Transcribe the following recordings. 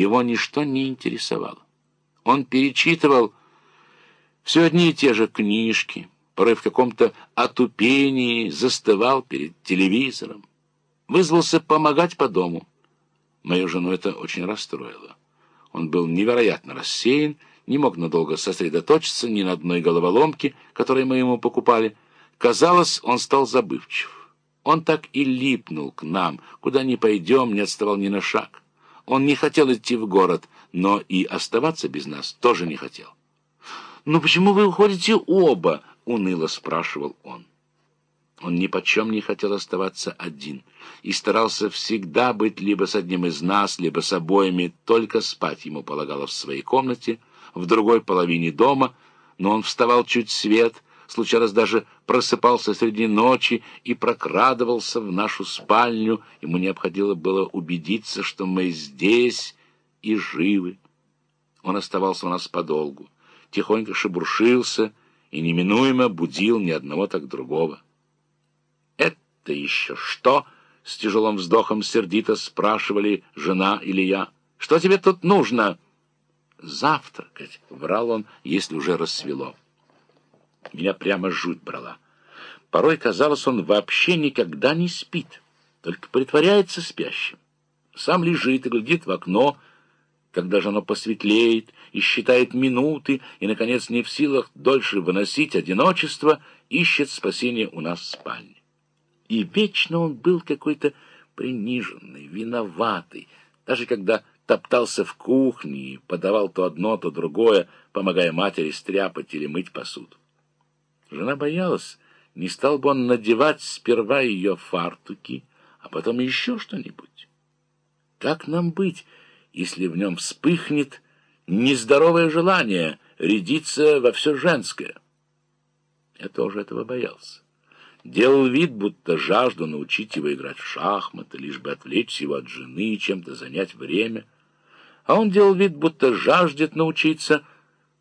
Его ничто не интересовало. Он перечитывал все одни и те же книжки, порой в каком-то отупении застывал перед телевизором. Вызвался помогать по дому. Мою жену это очень расстроило. Он был невероятно рассеян, не мог надолго сосредоточиться ни на одной головоломке, которую мы ему покупали. Казалось, он стал забывчив. Он так и липнул к нам, куда ни пойдем, не отставал ни на шаг. Он не хотел идти в город, но и оставаться без нас тоже не хотел. «Ну почему вы уходите оба?» — уныло спрашивал он. Он ни почем не хотел оставаться один и старался всегда быть либо с одним из нас, либо с обоими, только спать ему полагалось в своей комнате, в другой половине дома, но он вставал чуть свет, случалось даже просыпался среди ночи и прокрадывался в нашу спальню, ему необходимо было убедиться, что мы здесь и живы. Он оставался у нас подолгу, тихонько шебуршился и неминуемо будил ни одного, так другого. «Это еще что?» — с тяжелым вздохом сердито спрашивали жена или я. «Что тебе тут нужно?» «Завтракать», — врал он, если уже рассвело. Меня прямо жуть брала. Порой казалось, он вообще никогда не спит, только притворяется спящим. Сам лежит и глядит в окно, когда же оно посветлеет, и считает минуты, и, наконец, не в силах дольше выносить одиночество, ищет спасение у нас в спальне. И вечно он был какой-то приниженный, виноватый, даже когда топтался в кухне и подавал то одно, то другое, помогая матери стряпать или мыть посуду. Жена боялась, не стал бы он надевать сперва ее фартуки, а потом еще что-нибудь. Как нам быть, если в нем вспыхнет нездоровое желание рядиться во все женское? Я тоже этого боялся делал вид, будто жажду научить его играть в шахматы, лишь бы отвлечь его от жены и чем-то занять время. А он делал вид, будто жаждет научиться,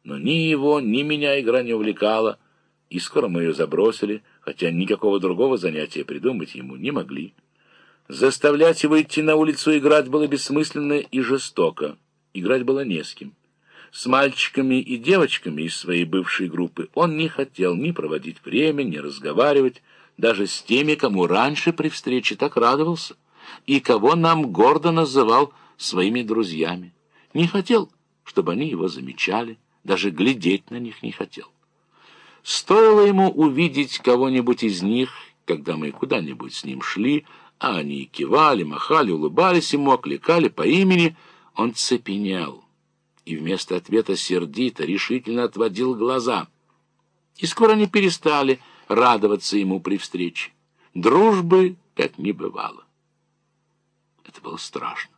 но ни его, ни меня игра не увлекала, и скоро мы ее забросили, хотя никакого другого занятия придумать ему не могли. Заставлять его идти на улицу играть было бессмысленно и жестоко. Играть было не с кем. С мальчиками и девочками из своей бывшей группы он не хотел ни проводить время, ни разговаривать, даже с теми, кому раньше при встрече так радовался, и кого нам гордо называл своими друзьями. Не хотел, чтобы они его замечали, даже глядеть на них не хотел. Стоило ему увидеть кого-нибудь из них, когда мы куда-нибудь с ним шли, а они кивали, махали, улыбались ему, окликали по имени, он цепенел и вместо ответа сердито, решительно отводил глаза. И скоро они перестали радоваться ему при встрече. Дружбы как не бывало. Это было страшно.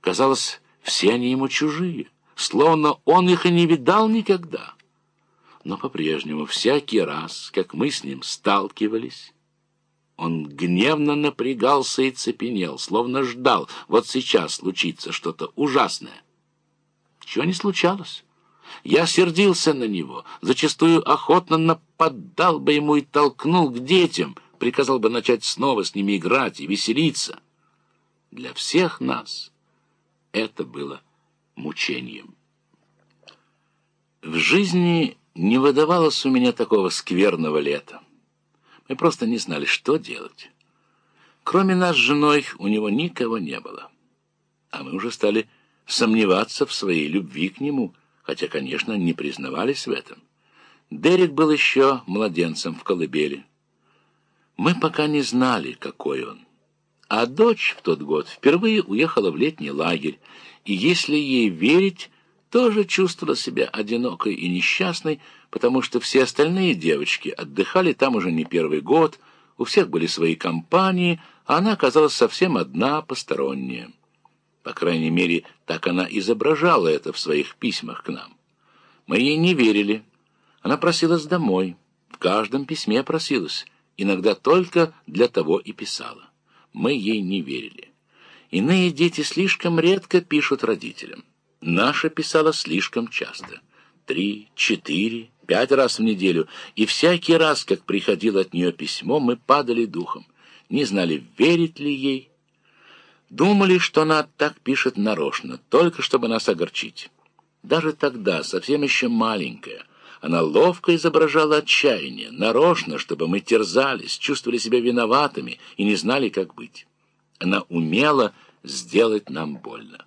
Казалось, все они ему чужие, словно он их и не видал никогда. Но по-прежнему всякий раз, как мы с ним сталкивались, он гневно напрягался и цепенел, словно ждал, вот сейчас случится что-то ужасное. Чего не случалось. Я сердился на него, зачастую охотно нападал бы ему и толкнул к детям, приказал бы начать снова с ними играть и веселиться. Для всех нас это было мучением. В жизни не выдавалось у меня такого скверного лета. Мы просто не знали, что делать. Кроме нас с женой у него никого не было. А мы уже стали сомневаться в своей любви к нему, хотя, конечно, не признавались в этом. Дерек был еще младенцем в колыбели. Мы пока не знали, какой он. А дочь в тот год впервые уехала в летний лагерь, и, если ей верить, тоже чувствовала себя одинокой и несчастной, потому что все остальные девочки отдыхали там уже не первый год, у всех были свои компании, а она оказалась совсем одна, посторонняя. По крайней мере, так она изображала это в своих письмах к нам. Мы ей не верили. Она просилась домой. В каждом письме просилась. Иногда только для того и писала. Мы ей не верили. Иные дети слишком редко пишут родителям. Наша писала слишком часто. Три, четыре, пять раз в неделю. И всякий раз, как приходило от нее письмо, мы падали духом. Не знали, верить ли ей, Думали, что она так пишет нарочно, только чтобы нас огорчить. Даже тогда, совсем еще маленькая, она ловко изображала отчаяние, нарочно, чтобы мы терзались, чувствовали себя виноватыми и не знали, как быть. Она умела сделать нам больно.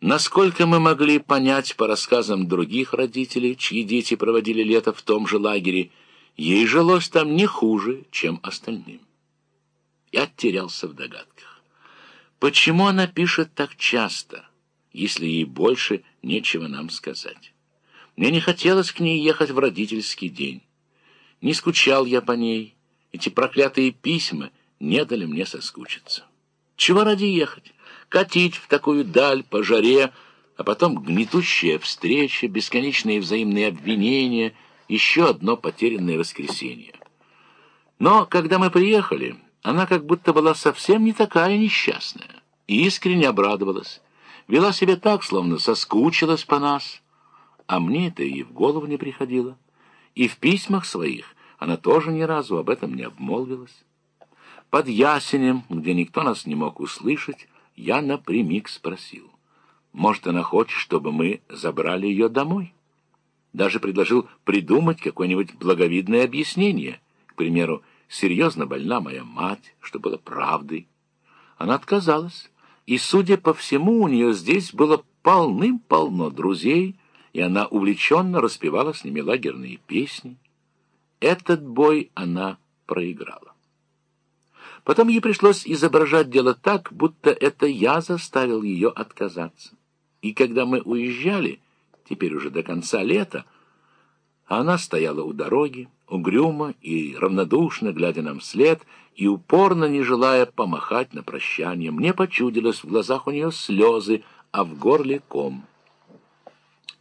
Насколько мы могли понять по рассказам других родителей, чьи дети проводили лето в том же лагере, ей жилось там не хуже, чем остальным. Я терялся в догадках. Почему она пишет так часто, если ей больше нечего нам сказать? Мне не хотелось к ней ехать в родительский день. Не скучал я по ней. Эти проклятые письма не дали мне соскучиться. Чего ради ехать? Катить в такую даль по жаре, а потом гнетущая встреча, бесконечные взаимные обвинения, еще одно потерянное воскресенье. Но когда мы приехали, она как будто была совсем не такая несчастная и искренне обрадовалась. Вела себя так, словно соскучилась по нас — а мне это и в голову не приходило. И в письмах своих она тоже ни разу об этом не обмолвилась. Под ясенем, где никто нас не мог услышать, я напрямик спросил. Может, она хочет, чтобы мы забрали ее домой? Даже предложил придумать какое-нибудь благовидное объяснение. К примеру, серьезно больна моя мать, что было правдой. Она отказалась, и, судя по всему, у нее здесь было полным-полно друзей, и она увлеченно распевала с ними лагерные песни. Этот бой она проиграла. Потом ей пришлось изображать дело так, будто это я заставил ее отказаться. И когда мы уезжали, теперь уже до конца лета, она стояла у дороги, угрюмо и равнодушно, глядя нам вслед, и упорно не желая помахать на прощание. Мне почудилось, в глазах у нее слезы, а в горле ком.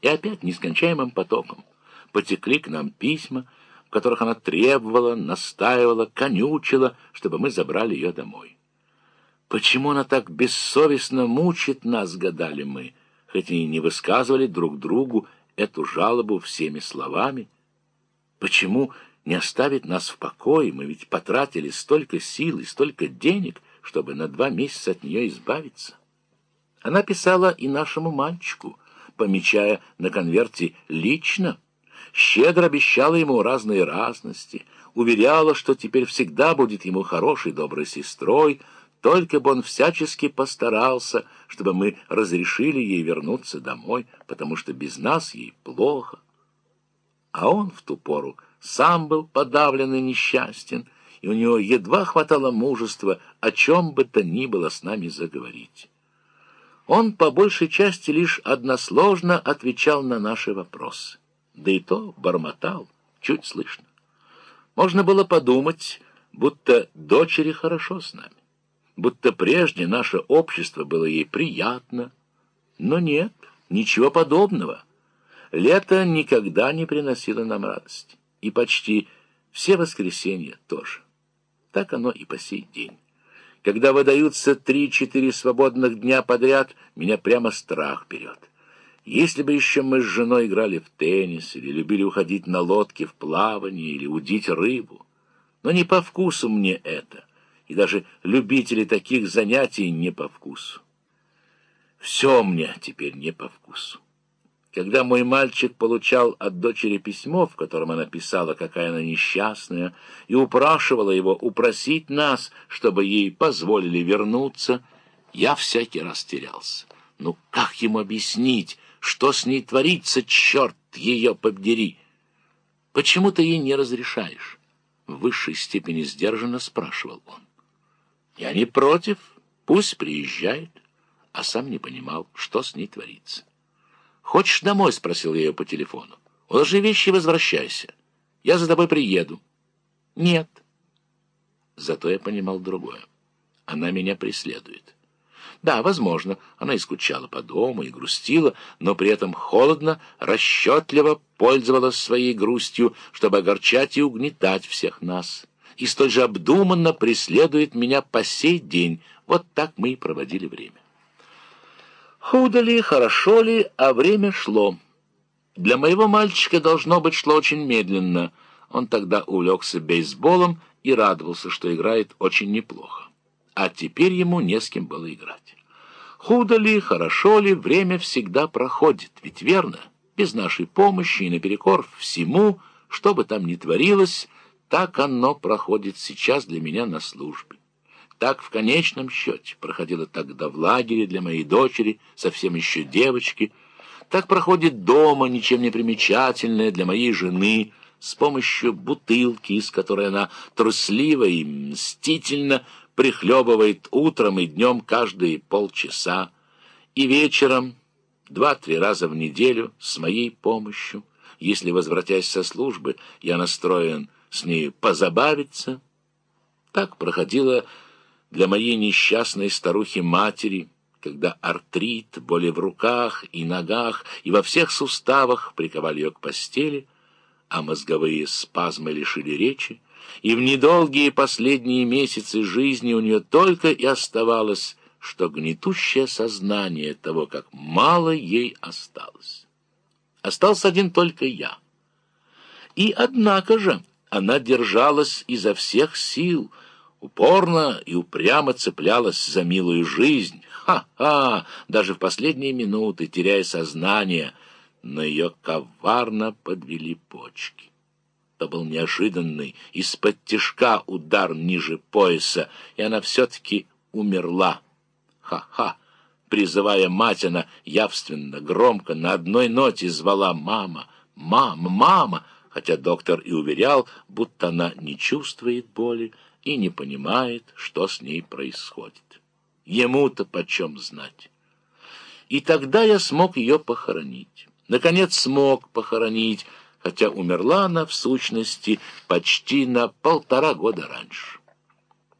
И опять нескончаемым потоком потекли к нам письма, в которых она требовала, настаивала, конючила, чтобы мы забрали ее домой. Почему она так бессовестно мучит нас, гадали мы, хоть и не высказывали друг другу эту жалобу всеми словами? Почему не оставить нас в покое? Мы ведь потратили столько сил и столько денег, чтобы на два месяца от нее избавиться. Она писала и нашему мальчику — помечая на конверте «лично», щедро обещала ему разные разности, уверяла, что теперь всегда будет ему хорошей доброй сестрой, только бы он всячески постарался, чтобы мы разрешили ей вернуться домой, потому что без нас ей плохо. А он в ту пору сам был подавлен и несчастен, и у него едва хватало мужества о чем бы то ни было с нами заговорить. Он по большей части лишь односложно отвечал на наши вопросы. Да и то бормотал, чуть слышно. Можно было подумать, будто дочери хорошо с нами, будто прежде наше общество было ей приятно. Но нет, ничего подобного. Лето никогда не приносило нам радости, и почти все воскресенья тоже. Так оно и по сей день. Когда выдаются три-четыре свободных дня подряд, меня прямо страх берет. Если бы еще мы с женой играли в теннис или любили уходить на лодке в плавание или удить рыбу. Но не по вкусу мне это, и даже любители таких занятий не по вкусу. Все мне теперь не по вкусу. Когда мой мальчик получал от дочери письмо, в котором она писала, какая она несчастная, и упрашивала его упросить нас, чтобы ей позволили вернуться, я всякий раз терялся. Ну, как ему объяснить, что с ней творится, черт ее побдери? Почему ты ей не разрешаешь? В высшей степени сдержанно спрашивал он. Я не против, пусть приезжает, а сам не понимал, что с ней творится. «Хочешь домой?» — спросил я ее по телефону. «Уложи вещи и возвращайся. Я за тобой приеду». «Нет». Зато я понимал другое. Она меня преследует. Да, возможно, она и скучала по дому, и грустила, но при этом холодно, расчетливо пользовалась своей грустью, чтобы огорчать и угнетать всех нас. И столь же обдуманно преследует меня по сей день. Вот так мы и проводили время. Худо ли, хорошо ли, а время шло. Для моего мальчика, должно быть, шло очень медленно. Он тогда увлекся бейсболом и радовался, что играет очень неплохо. а теперь ему не с кем было играть. Худо ли, хорошо ли, время всегда проходит, ведь верно, без нашей помощи и наперекор всему, что бы там ни творилось, так оно проходит сейчас для меня на службе. Так в конечном счете проходило тогда в лагере для моей дочери, совсем еще девочки. Так проходит дома, ничем не примечательное для моей жены, с помощью бутылки, из которой она трусливо и мстительно прихлебывает утром и днем каждые полчаса, и вечером два-три раза в неделю с моей помощью, если, возвратясь со службы, я настроен с ней позабавиться. Так проходило для моей несчастной старухи-матери, когда артрит, боли в руках и ногах и во всех суставах приковали ее к постели, а мозговые спазмы лишили речи, и в недолгие последние месяцы жизни у нее только и оставалось, что гнетущее сознание того, как мало ей осталось. Остался один только я. И однако же она держалась изо всех сил, упорно и упрямо цеплялась за милую жизнь. Ха-ха! Даже в последние минуты, теряя сознание, но ее коварно подвели почки. Это был неожиданный, из-под тишка удар ниже пояса, и она все-таки умерла. Ха-ха! Призывая мать, она явственно, громко, на одной ноте звала «Мама! Мама! Мама!» хотя доктор и уверял, будто она не чувствует боли и не понимает, что с ней происходит. Ему-то почем знать? И тогда я смог ее похоронить. Наконец смог похоронить, хотя умерла она, в сущности, почти на полтора года раньше.